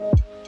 you.